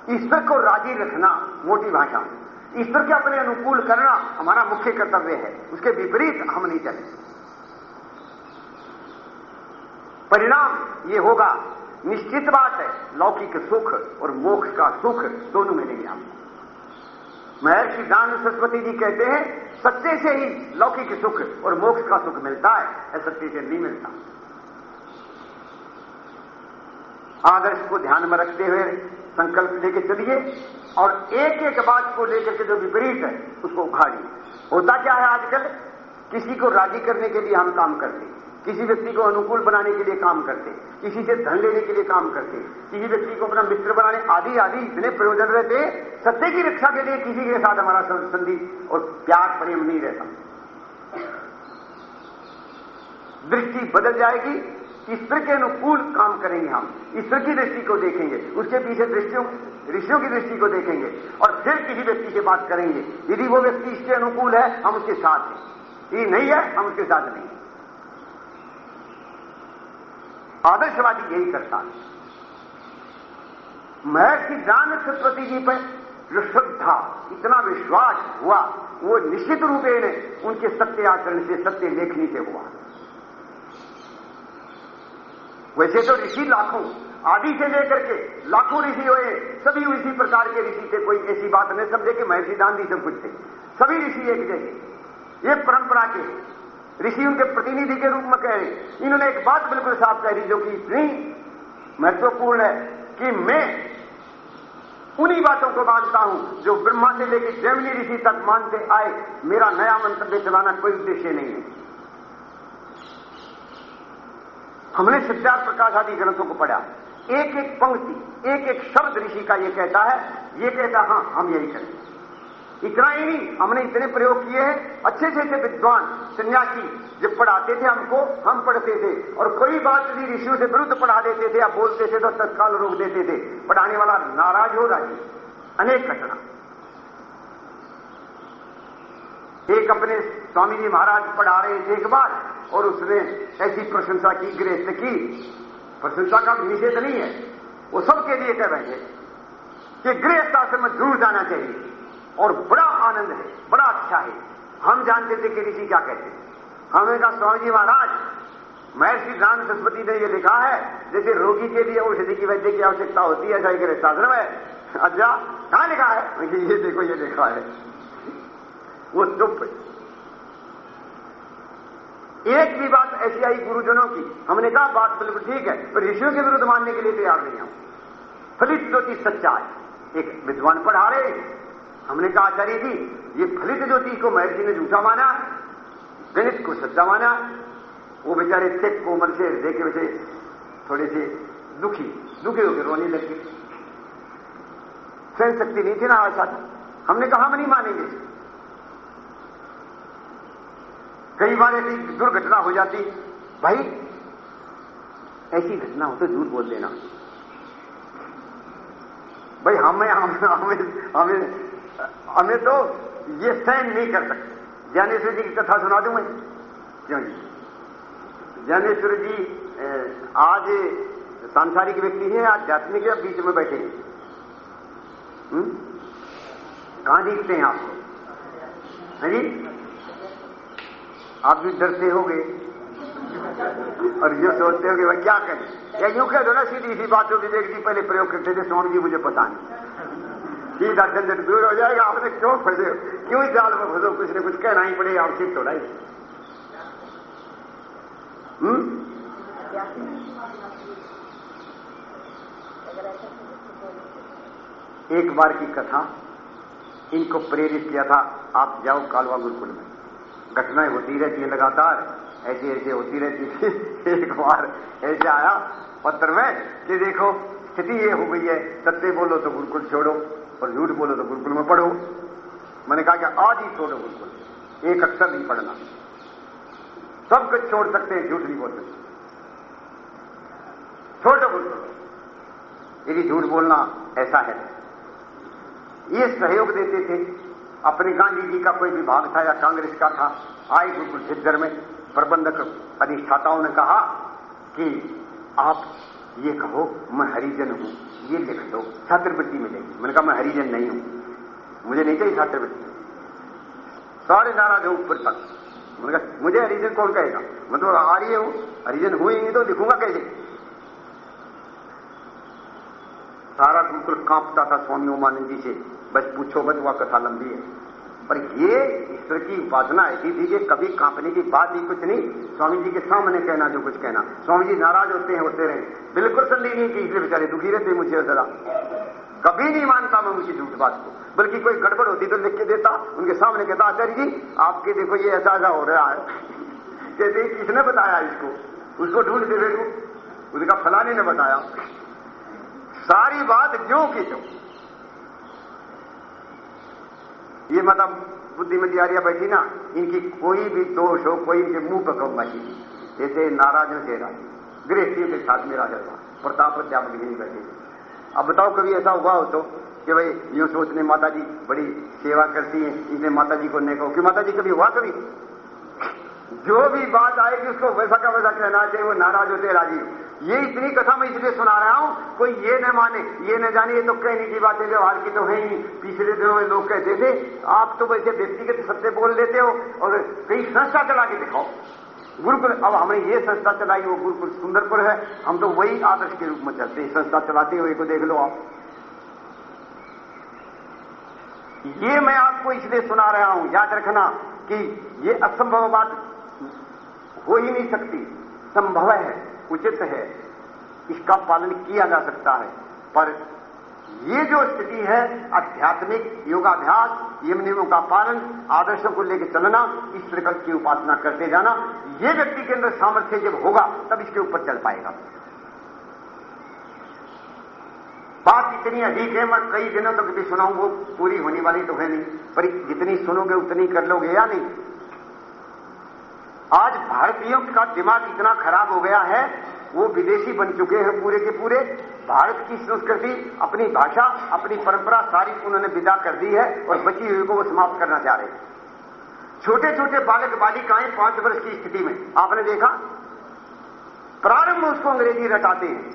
ईश्वर को राज़ी रखना मोटी भाषा में। ईश्वर के अपने अनुकूल करना हमारा मुख्य कर्तव्य है, उसके विपरीत हम नहीं चले। परिणाम ये होगा, निश्चित बात है, लौकिक सुख और मोक्ष का सुख दोनों मिलेंगे आपको महर्षि दान सरस्वती जी कहते हैं सत्य से ही लौकिक सुख और मोक्ष का सुख मिलता है सत्य से नहीं मिलता। आदर्श को ध्यान में रखते हुए संकल्प लेके चलिए और एक एक बात को लेकर के जो विपरीत है, उसको उखाड़िए। होता क्या है आजकल? किसी को राज़ी करने के लिए हम काम करते किसी व्यक्ति को अनुकूल बनाने के लिए काम करते किसी से धन लेने के लिए काम करते किसी व्यक्ति को अपना मित्र बनाने आदि आदि इतने प्रयोजन रहते सत्य की रक्षा के लिए किसी के साथ हमारा संधि और प्यार प्रेम नहीं रहता। दृष्टि बदल जाएगी ईश्वर के अनुकूल काम करेंगे हम ईश्वर की दृष्टि को देखेंगे, उसके पीछे दृष्टियों, ऋषियों की दृष्टि को देखेंगे, और फिर किसी व्यक्ति से बात करेंगे, यदि वो व्यक्ति इसके अनुकूल है, हम उसके साथ हैं। यदि नहीं है, हम उसके साथ नहीं आदर्शवादी यही करता है। महर्षि दान सरस्वती जी पर जो श्रद्धा, इतना विश्वास हुआ, वो निश्चित रूपेण उनके सत्य आचरण से, सत्य लेखनी से हुआ। वैसे तो ऋषि लाखों, आदि से लेकर के लाखों ऋषि हुए, सभी इसी प्रकार के ऋषि थे, कोई ऐसी बात नहीं समझे कि महर्षि दान सब कुछ थे। सभी ऋषि एक जैसे। ये परंपरा के ऋषि उनके प्रतिनिधि के रूप में कह। रहे इन्होंने एक बात बिल्कुल साफ़ कह दी, जो कि इतनी महत्वपूर्ण है कि मैं उन्हीं बातों को मानता हूँ जो ब्रह्मा से लेकर जैमिनी ऋषि तक मानते आए। मेरा नया मंतव्य चलाना कोई उद्देश्य नहीं है। हमने सत्यार प्रकाश आदि ग्रंथों को पढ़ा। एक एक पंक्ति, एक एक शब्द ऋषि का यह कहता है। ये कहता हाँ हम यही करें इतना ही नहीं, हमने इतने प्रयोग किए हैं। अच्छे से अच्छे विद्वान सन्यासी जब पढ़ाते थे हमको, हम पढ़ते थे। और कोई बात यदि ऋषियों से विरुद्ध पढ़ा देते थे या बोलते थे तो तत्काल रोक देते थे। पढ़ाने वाला नाराज़ हो रहा है। अनेक घटना। एक अपने स्वामी जी महाराज पढ़ा रहे थे एक बार, और उसने ऐसी प्रशंसा की, गृहस्थ की। प्रशंसा का निषेध नहीं है। वो सबके लिए कह रहे हैं कि गृहस्थ आश्रम में ज़रूर जाना चाहिए। और बड़ा आनंद है, बड़ा अच्छा है। हम जानते थे कि ऋषि क्या कहते हैं। हमें कहा, स्वामी जी महाराज, महर्षि राम सरस्वती ने यह लिखा है, जैसे रोगी के लिए औषधि की वैद्य की आवश्यकता होती है ऐसा गृहस्थ आश्रम है अच्छा कहाँ लिखा है? ये देखो, ये लिखा है। वो चुप एक भी बात ऐसी आई गुरुजनों की, हमने कहा, बात बिल्कुल ठीक है, पर ऋषियों के विरुद्ध मानने के लिए तैयार नहीं हम फलित ज्योति सच्चा है एक विद्वान पढ़ा रहे हमने कहा, आचार्य जी, ये फलित ज्योति को महर्षि ने झूठा माना, गणित को सच्चा माना। वो बेचारे थे कोमल से हृदय के थोड़े से दुखी दुखी होकर रोने लगे सहन शक्ति नहीं थी ना ऐसा हमने कहा, हम नहीं मानेंगे। कई बार ऐसी दुर्घटना हो जाती। भाई, ऐसी घटना हो तो झूठ बोल देना। भाई, हमें हमें हमें हमें तो ये सहन नहीं कर सकते। ज्ञानेश्वर जी की कथा सुना दूँ मैं? क्यों जी? ज्ञानेश्वर जी आज सांसारिक व्यक्ति हैं आध्यात्मिक या बीच में बैठे हैं। हम्म? कहाँ दिखते हैं आपको है जी? आप भी डरते होगे। और ये सोचते हो कि भाई क्या करें? या यूँ कह दो ना, सीधी इसी बात जो विवेक जी पहले प्रयोग करते थे स्वामी जी, मुझे पता नहीं। सीधा झंझट दूर हो जाएगा, आपने क्यों फंसे क्यों जाल में फंसो कुछ ने कुछ कहना ही पड़ेगा आप थोड़ा ही? एक बार की कथा, इनको प्रेरित किया था, आप जाओ कालवा गुरुकुल में। घटनाएँ होती रहती है लगातार, ऐसे ऐसे होती रहती थी, एक बार ऐसे आया पत्र में कि देखो, स्थिति ये हो गई है सत्य बोलो तो गुरुकुल छोड़ो। और झूठ बोलो तो गुरुकुल में पढ़ो। मैंने कहा कि आज ही छोड़ो गुरुकुल। एक अक्षर नहीं पढ़ना। सब कुछ छोड़ सकते हैं, झूठ नहीं बोल सकते। छोड़ो गुरुकुल। यदि झूठ बोलना ऐसा है, ये सहयोग देते थे। अपने गांधी जी का कोई विभाग था या कांग्रेस का था, आए गुरुकुल छिदर में। प्रबंधक अधिष्ठाताओं ने कहा कि आप ये कहो, मैं हरिजन हूँ। ये लिख दो, छात्रवृत्ति मिलेगी। मैंने कहा, मैं हरिजन नहीं हूँ। मुझे नहीं चाहिए छात्रवृत्ति। सारे नाराज़ हूँ ऊपर तक। मैंने कहा, मुझे हरिजन कौन कहेगा? मैं तो रही हूँ। हरिजन हुए नहीं तो लिखूँगा कैसे? सारा बिल्कुल कांपता था स्वामी उमानंद जी से। बस पूछो बस वह कथा लंबी है। पर ये ईश्वर की उपासना ऐसी थी कि कभी कांपने की बात ही कुछ नहीं। स्वामी जी के सामने कहना, जो कुछ कहना। स्वामी जी नाराज़ होते हैं, होते रहे। बिल्कुल संदेह नहीं की इसलिए बेचारे दुखी रहते मुझे जरा। कभी नहीं मानता मैं मुझे झूठ बात को। बल्कि कोई गड़बड़ होती तो लिख के देता। उनके सामने कहता, आचार्य जी, आपके देखो, ये ऐसा ऐसा हो रहा है। कहते किसने बताया इसको? उसको ढूंढ दे देखो। उसका फलाने ने बताया। सारी बात जो की जो ये मतलब बुद्धिमती आर्या बैठी ना, इनकी कोई भी दोष हो, कोई इनके मुँह पर कम बैठी जैसे नाराज़ न चेहरा गृहस्थियों के साथ में राजा था, प्रताप अध्यापक नहीं बैठे अब बताओ, कभी ऐसा हुआ हो तो कि भाई, यूँ सोचने माता जी बड़ी सेवा करती है, इनसे माता जी को नहीं कहो कि माता जी कभी हुआ कभी? जो भी बात आएगी उसको वैसा का वैसा कहना चाहिए, वो नाराज़ होते राज़ी। ये इतनी कथा मैं इसलिए सुना रहा हूँ, कोई ये न माने, ये न जाने, ये तो कहने की बातें व्यवहार की तो है ही। पिछले दिनों में लोग कहते थे, आप तो वैसे व्यक्तिगत सत्य बोल देते हो और कई संस्था चला के दिखाओ। गुरुकुल, अब हमने ये संस्था चलाई, वो गुरुकुल सुंदरपुर है, हम तो वही आदर्श के रूप में चलते हैं, संस्था चलाते हुए को देख लो आप। ये मैं आपको इसलिए सुना रहा हूँ, याद रखना कि ये असंभव बात हो ही नहीं सकती। संभव है, उचित है, इसका पालन किया जा सकता है। पर ये जो स्थिति है, आध्यात्मिक योगाभ्यास यम नियमों का पालन, आदर्शों को लेकर चलना, इस प्रकार की उपासना करते जाना, ये व्यक्ति के अंदर सामर्थ्य जब होगा, तब इसके ऊपर चल पाएगा। बात इतनी अधिक है, मैं कई दिनों तक भी सुनाऊं वो पूरी होने वाली तो है नहीं, पर जितनी सुनोगे, उतनी कर लोगे या नहीं आज भारतीयों का दिमाग इतना खराब हो गया है, वो विदेशी बन चुके हैं पूरे के पूरे। भारत की संस्कृति, अपनी भाषा, अपनी परंपरा सारी उन्होंने विदा कर दी है और बची हुई को वो समाप्त करना चाह रहे हैं। छोटे छोटे बालक बालिकाएँ पाँच वर्ष की स्थिति में, आपने देखा? प्रारंभ में उसको अंग्रेज़ी रटाते हैं।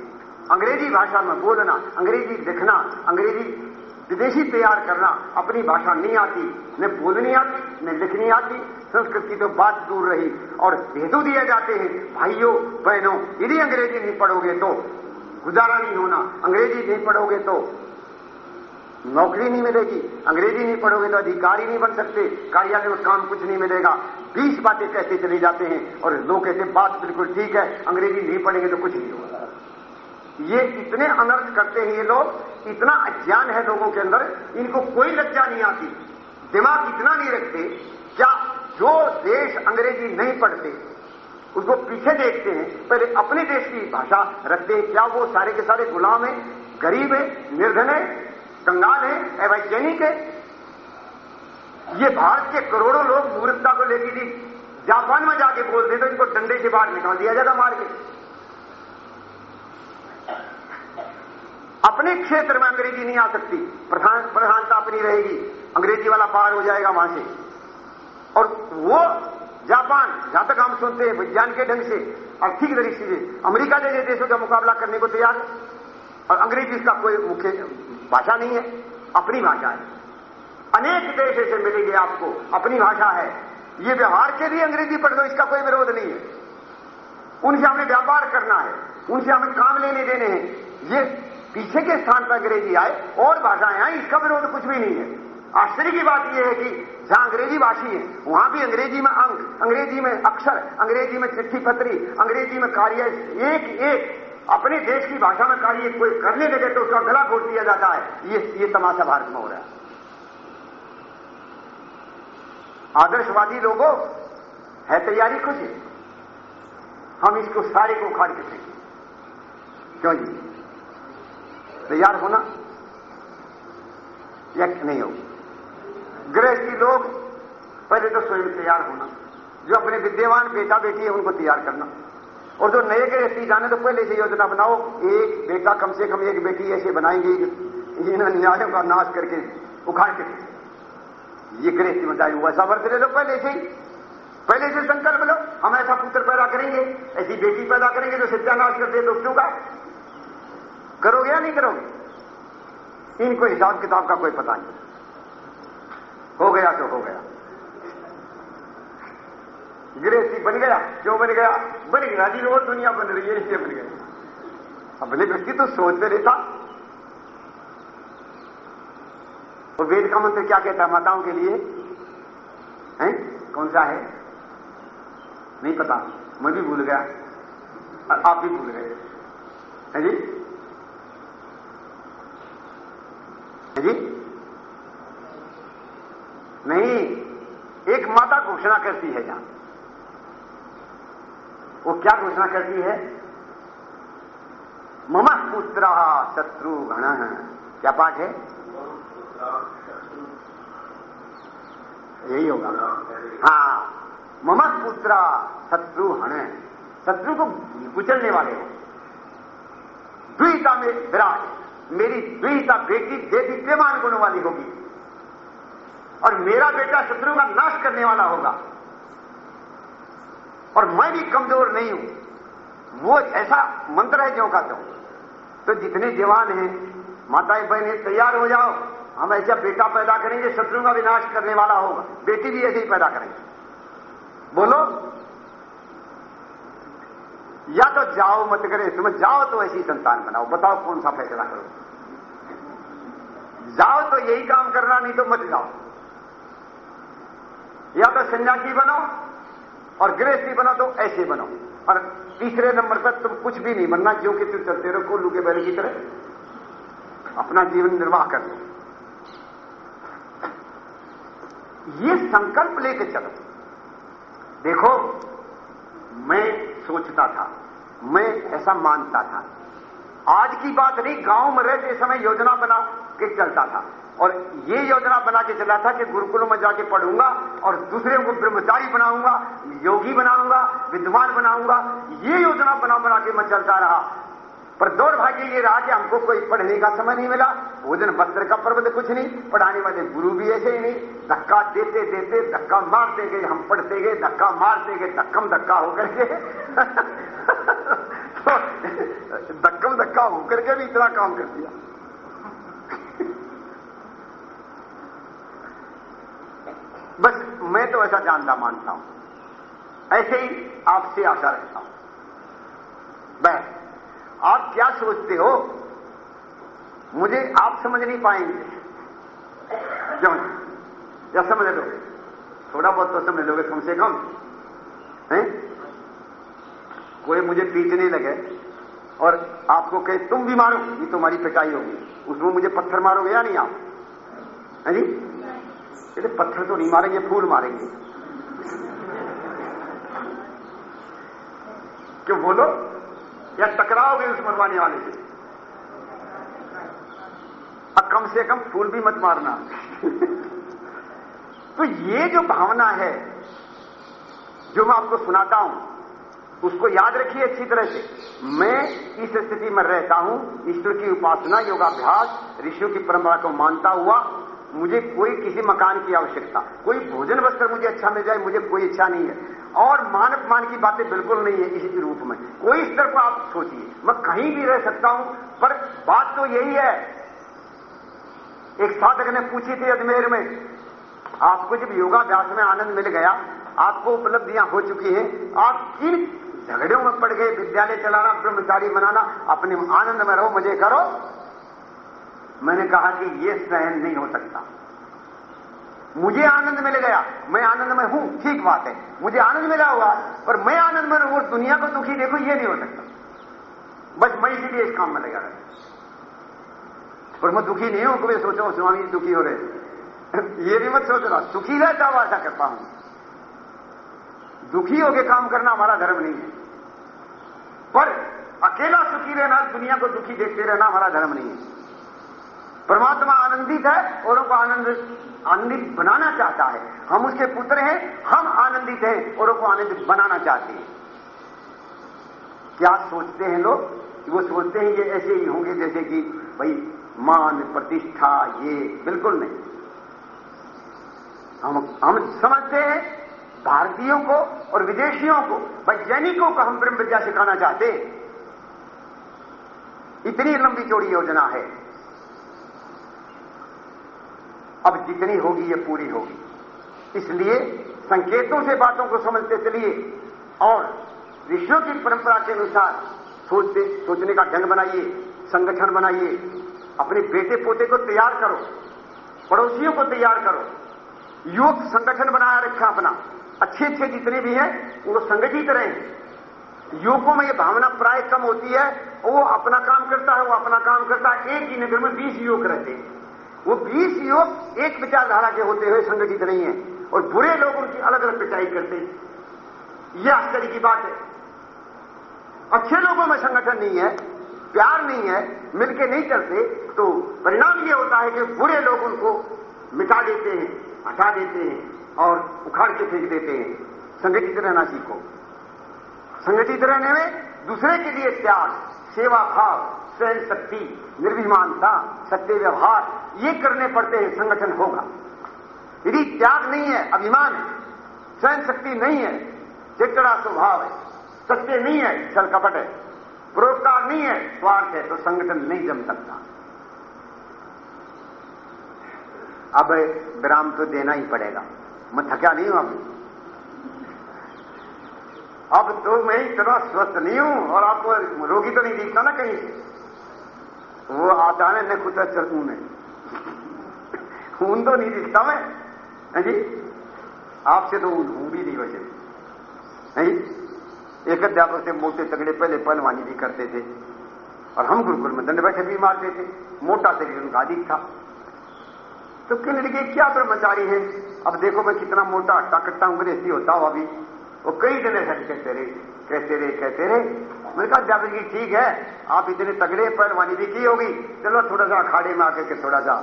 अंग्रेज़ी भाषा में बोलना, अंग्रेज़ी लिखना, अंग्रेज़ी विदेशी तैयार करना अपनी भाषा नहीं आती। न बोलनी आती, न लिखनी आती। संस्कृत की तो बात दूर रही और हेतु दिए जाते हैं। भाइयों, बहनों, यदि अंग्रेज़ी नहीं पढ़ोगे तो गुजारा नहीं होना। अंग्रेज़ी नहीं पढ़ोगे तो नौकरी नहीं मिलेगी। अंग्रेज़ी नहीं पढ़ोगे तो अधिकारी नहीं बन सकते। कार्यालय में काम कुछ नहीं मिलेगा। बीस बातें कहते चले जाते हैं और लोग कहते बात बिल्कुल ठीक है, अंग्रेज़ी नहीं पढ़ेंगे तो कुछ नहीं होगा। ये इतने अनर्थ करते हैं ये लोग, इतना अज्ञान है लोगों के अंदर, इनको कोई लज्जा नहीं आती। दिमाग इतना नहीं रखते, क्या जो देश अंग्रेज़ी नहीं पढ़ते, उसको पीछे देखते हैं, पहले अपने देश की भाषा रखते हैं। क्या वो सारे के सारे गुलाम है, गरीब है, निर्धन है, कंगाल है, अवैज्ञानिक है? ये भारत के करोड़ों लोग मूर्खता को लेकर जापान में जाके बोलते तो इनको डंडे से बाहर निकाल दिया जाएगा मार के। अपने क्षेत्र में अंग्रेज़ी नहीं आ सकती। प्रधान प्रधानता अपनी रहेगी। अंग्रेज़ी वाला पार हो जाएगा वहाँ से। और वो जापान, जहाँ तक हम सुनते हैं विज्ञान के ढंग से, और ठीक दृष्टि से, अमेरिका जैसे देशों का मुकाबला करने को तैयार है। और अंग्रेज़ी इसका कोई मुख्य भाषा नहीं है, अपनी भाषा है। अनेक देश ऐसे मिलेंगे आपको, अपनी भाषा है। ये व्यवहार के लिए अंग्रेज़ी पढ़ लो, इसका कोई विरोध नहीं है। उनसे हमें व्यापार करना है, उनसे हमें काम लेने देने हैं। ये पीछे के स्थान पर अंग्रेज़ी आए, और भाषाएँ आई, इसका विरोध कुछ भी नहीं है। आश्चर्य की बात यह है कि जहाँ अंग्रेज़ी भाषी है, वहाँ भी अंग्रेज़ी में अंक, अंग्रेज़ी में अक्षर, अंग्रेज़ी में चिट्ठी पत्री, अंग्रेज़ी में कार्य, एक एक, अपने देश की भाषा में कार्य कोई करने लगे तो उसका गला घोट दिया जाता है। ये ये तमाशा भारत में हो रहा है। आदर्शवादी लोगों, है तैयारी कुछ हम इसको सारे को उखाड़ के फेंकें। क्यों जी? तैयार होना? या नहीं होगी? गृहस्थी लोग, पहले तो स्वयं तैयार होना, जो अपने विद्यमान बेटा बेटी है, उनको तैयार करना। और जो नए गृहस्थी जाने तो पहले से योजना बनाओ, एक बेटा कम से कम एक बेटी ऐसे बनाएँगे इन न्यायों का नाश करके उखाड़ के ये गृहस्थी में जाए वैसा वर्त ले लो, पहले से ही। पहले से संकल्प लो, हम ऐसा पुत्र पैदा करेंगे, ऐसी बेटी पैदा करेंगे, जो सत्यानाश कर दे दुष्टों का? करोगे या नहीं करोगे? इनको हिसाब किताब का कोई पता नहीं। हो गया तो हो गया। गृहस्थी बन गया, क्यों बन गया? बन गया, जी रोज दुनिया बन रही है, इसलिए बन गया। अब भले व्यक्ति तो सोचते रहता। और वेद का मंत्र क्या कहता है माताओं के लिए? हैं? कौन सा है? नहीं पता। मैं भी भूल गया। और आप भी भूल गए। है जी? है जी? नहीं, एक माता घोषणा करती है यहाँ। वो क्या घोषणा करती है? मम पुत्र शत्रु गण। क्या पाठ है? यही होगा। हाँ मम पुत्र शत्रु हण शत्रु को कुचलने वाले हो। द्विता में विराट मेरी द्विता बेटी देदीप्यमान गुणों वाली होगी। और मेरा बेटा शत्रु का नाश करने वाला होगा। और मैं भी कमज़ोर नहीं हूँ। वो ऐसा मंत्र है जो का तो तो जितने जवान हैं, माताएँ बहनें तैयार हो जाओ। हम ऐसा बेटा पैदा करेंगे शत्रु का विनाश करने वाला होगा। बेटी भी ऐसे ही पैदा करेंगे। बोलो, या तो जाओ मत करे तुम्हें जाओ तो ऐसी संतान बनाओ। बताओ कौन सा फैसला करो। जाओ तो यही काम करना, नहीं तो मत जाओ। या तो सन्यासी बनो और गृहस्थी बनो तो ऐसे बनो। और तीसरे नंबर पर तुम कुछ भी नहीं बनना क्योंकि तुम चलते रहो, कोल्लू के बैल की तरह। अपना जीवन निर्वाह कर लो। ये संकल्प लेके चलो। देखो, मैं सोचता था, मैं ऐसा मानता था। आज की बात नहीं, गाँव में रहते समय योजना बना के चलता था। और ये योजना बना के चला था कि गुरुकुलों में जाके पढ़ूँगा और दूसरे को ब्रह्मचारी बनाऊँगा, योगी बनाऊँगा, विद्वान बनाऊँगा। ये योजना बना बना के मैं चलता रहा। पर दौर्भाग्य ये रहा कि हमको कोई पढ़ने का समय नहीं मिला। भोजन वस्त्र का प्रबंध कुछ नहीं, पढ़ाने वाले गुरु भी ऐसे ही नहीं। धक्का देते देते धक्का मारते गए, हम पढ़ते गए, धक्का मारते गए, धक्कम धक्का होकर के। तो धक्कम धक्का होकर के भी इतना काम कर दिया। बस मैं तो ऐसा जानता मानता हूँ। ऐसे ही आपसे आशा रखता हूँ। बह आप क्या सोचते हो? मुझे आप समझ नहीं पाएँगे। क्यों या समझ लो। थोड़ा बहुत तो समझ लोगे कम से कम, है? कोई मुझे पीटने लगे, और आपको कहे, तुम भी मारो, ये तुम्हारी पिटाई होगी। उसमें मुझे पत्थर मारोगे या नहीं आप? है जी? ये पत्थर तो नहीं मारेंगे, फूल मारेंगे। क्यों बोलो? या टकराओगे उस मरवाने वाले से? अब कम से कम फूल भी मत मारना। तो ये जो भावना है, जो मैं आपको सुनाता हूँ, उसको याद रखिए अच्छी तरह से। मैं इस स्थिति में रहता हूँ, ईश्वर की उपासना, योगाभ्यास, ऋषियों की परंपरा को मानता हुआ मुझे कोई किसी मकान की आवश्यकता, कोई भोजन वस्त्र मुझे अच्छा मिल जाए, मुझे कोई इच्छा नहीं है। और मान अपमान की बातें बिल्कुल नहीं है इसी रूप में। कोई स्तर पर आप सोचिए, मैं कहीं भी रह सकता हूँ, पर बात तो यही है। एक साधक ने पूछी थी अजमेर में, आपको जब योगाभ्यास में आनंद मिल गया, आपको उपलब्धियाँ हो चुकी हैं, आप किन झगड़ों में पड़ गए? विद्यालय चलाना, ब्रह्मचारी बनाना, अपने आनंद में रहो, मज़े करो। मैंने कहा कि यह सहन नहीं हो सकता। मुझे आनंद मिल गया, मैं आनंद में हूँ, ठीक बात है। मुझे आनंद मिला हुआ पर मैं आनंद में रहूँ दुनिया को दुखी देखो, ये नहीं हो सकता। बस मैं इसीलिए इस काम में लगा रहा पर मैं दुखी नहीं हूँ, कभी सोचो, स्वामी दुखी हो रहे ये भी मत सोच रहा सुखी रहता हुआ ऐसा करता हूँ। दुखी होकर काम करना हमारा धर्म नहीं है। पर अकेला सुखी रहना, दुनिया को दुखी देखते रहना हमारा धर्म नहीं है। परमात्मा आनंदित है, औरों को आनंद, आनंदित बनाना चाहता है। हम उसके पुत्र हैं, हम आनंदित हैं, औरों को आनंदित बनाना चाहते हैं। क्या सोचते हैं लोग? वो सोचते हैं ये ऐसे ही होंगे जैसे कि, भाई, मान, प्रतिष्ठा, ये बिल्कुल नहीं। हम हम समझते हैं, भारतीयों को और विदेशियों को वैज्ञानिकों को हम ब्रह्म विद्या सिखाना चाहते इतनी लंबी चौड़ी योजना है। अब जितनी होगी, ये पूरी होगी। इसलिए संकेतों से बातों को समझते चलिए और ऋषियों की परंपरा के अनुसार सोचते, सोचने का ढंग बनाइए, संगठन बनाइए, अपने बेटे पोते को तैयार करो, पड़ोसियों को तैयार करो, युवक संगठन बनाया रखा अपना। अच्छे अच्छे जितने भी हैं, वो संगठित रहे। युवकों में ये भावना प्राय कम होती है, वो अपना काम करता है, वो अपना काम करता है। एक ही नगर में बीस युवक रहते हैं। वो बीस युवक एक विचारधारा के होते हुए संगठित नहीं है और बुरे लोग उनकी अलग अलग पिटाई करते हैं। यह आश्चर्य की बात है। अच्छे लोगों में संगठन नहीं है, प्यार नहीं है, मिलके नहीं करते तो परिणाम यह होता है कि बुरे लोग उनको मिटा देते हैं, हटा देते हैं और उखाड़ के फेंक देते हैं। संगठित रहना सीखो। संगठित रहने में दूसरे के लिए त्याग सेवा भाव सहन शक्ति निर्भिमानता सत्य व्यवहार, ये करने पड़ते हैं, संगठन होगा। यदि त्याग नहीं है, अभिमान है सहन शक्ति नहीं है, चिड़चिड़ा स्वभाव है, सत्य नहीं है छल कपट है पुरस्कार नहीं है, स्वार्थ है तो संगठन नहीं जम सकता। अब विराम तो देना ही पड़ेगा। मैं थका नहीं हूँ अभी अब तो मैं इतना स्वस्थ नहीं हूँ, और आपको रोगी तो नहीं दिखता ना कहीं। वो न खुद चल ऊन। तो नहीं दिखता मैं। है जी? आपसे तो हूँ भी नहीं वैसे। है जी? एक अध्यापक से मोटे तगड़े पहले पहलवानी भी करते थे। और हम गुरुकुल में दंड बैठे भी मारते थे। मोटा शरीर उनका अधिक था। तो कहने लगे, क्या ब्रह्मचारी है? अब देखो मैं कितना मोटा हट्टा कट्टा ऐसी होता हूँ अभी वो कई जने सच कहते रहे कहते रहे कहते रहे मैंने कहा अध्यापक जी ठीक है, आप इतने तगड़े पहलवानी भी की होगी। चलो थोड़ा सा अखाड़े में आकर के थोड़ा सा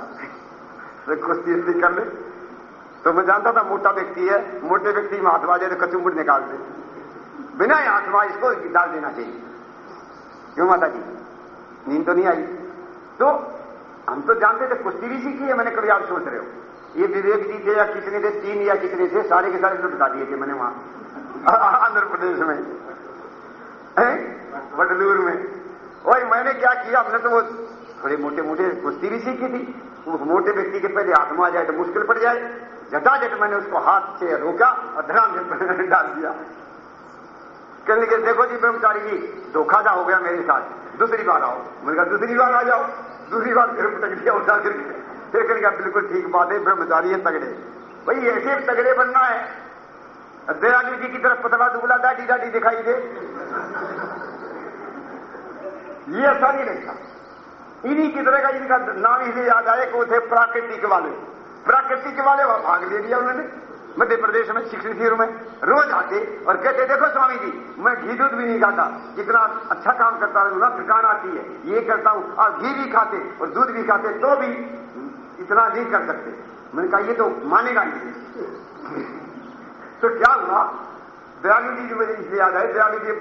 कुश्ती उस्ती कर ले। तो मैं जानता था मोटा व्यक्ति है, मोटे व्यक्ति में हाथवा जाए तो कचुम्बुट निकाल दे। बिना हाथवा इसको डाल देना चाहिए। क्यों माता जी नींद तो नहीं आई। तो हम तो जानते थे कुश्ती भी सीखी है, मैंने कभी आप सोच रहे हो। ये विवेक जी थे या कितने थे, तीन या कितने थे, सारे के सारे लुटका दिए थे मैंने वहाँ। आंध्र प्रदेश में। बडलूर में। वही मैंने क्या किया? हमने तो वो थोड़े मोटे मोटे कुश्ती भी सीखी थी। उस मोटे व्यक्ति के पहले हाथ में आ जाए तो मुश्किल पड़ जाए। झटाझट मैंने उसको हाथ से रोका और से डाल दिया। कहने के देखो जी, ब्रह्मचारी जी, धोखा जा हो गया मेरे साथ। दूसरी बार आओ। मैंने कहा, दूसरी बार आ जाओ। दूसरी बार फिर पटक दिया उठा फिर कहने का बिल्कुल ठीक बात है, ब्रह्मचारी है तगड़े भाई, ऐसे तगड़े बनना है। दयालु जी की तरफ़ पतला दुबला दाढ़ी दाढ़ी दिखाई दे ये ऐसा नहीं लगता इन्हीं की तरह का इनका नाम इसलिए याद आए कि वो थे प्राकृतिक वाले प्राकृतिक वाले वहाँ भाग ले लिया उन्होंने मध्य प्रदेश में शिक्षण शिविर में रोज आते और कहते देखो स्वामी जी मैं घी दूध भी नहीं खाता जितना अच्छा काम करता हूँ ना थकान आती है ये करता हूँ और घी भी खाते और दूध भी खाते तो भी इतना नहीं कर सकते मैंने कहा ये तो मानेगा नहीं तो क्या हुआ? दयालु जी मुझे इसलिए याद आए दयालु जी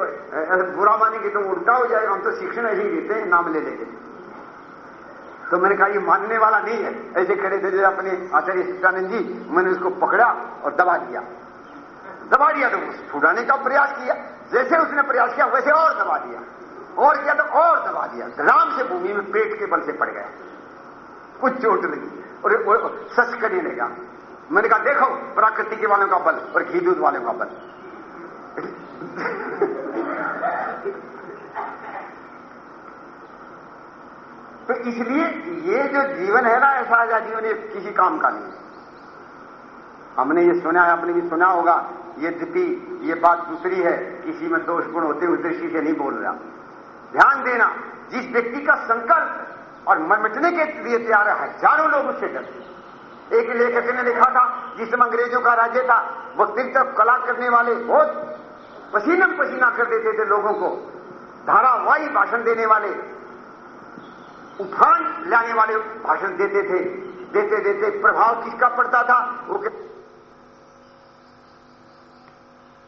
बुरा मानेंगे तो उल्टा हो जाएगा, हम तो शिक्षण ऐसे ही देते हैं, नाम ले लेते तो मैंने कहा, ये मानने वाला नहीं है। ऐसे खड़े थे, अपने आचार्य सत्यानंद जी, मैंने उसको पकड़ा और दबा दिया। दबा दिया तो छुड़ाने का प्रयास किया। जैसे उसने प्रयास किया, वैसे और दबा दिया। और किया तो और दबा दिया। ग्राम से भूमि में पेट के बल से पड़ गया। कुछ चोट लगी और सच करने लगा। मैंने कहा, देखो प्राकृतिक वालों का बल और घी दूध वालों का बल। तो इसलिए ये जो जीवन है ना, ऐसा आजा जीवन, ये किसी काम का नहीं हमने ये सुना है, आपने भी सुना होगा यद्यपि ये बात दूसरी है, किसी में दोष गुण होते उस दृष्टि से नहीं बोल रहा। ध्यान देना, जिस व्यक्ति का संकल्प और मिटने के लिए तैयार है, हज़ारों लोग उससे डरते एक लेखक ने लिखा था, जिसमें अंग्रेज़ों का राज्य था, वो तीर्थ कला करने वाले बहुत पसीना पसीना कर देते थे लोगों को। धारावाही भाषण देने वाले, उफान लाने वाले भाषण देते थे। देते देते प्रभाव किसका पड़ता था? वो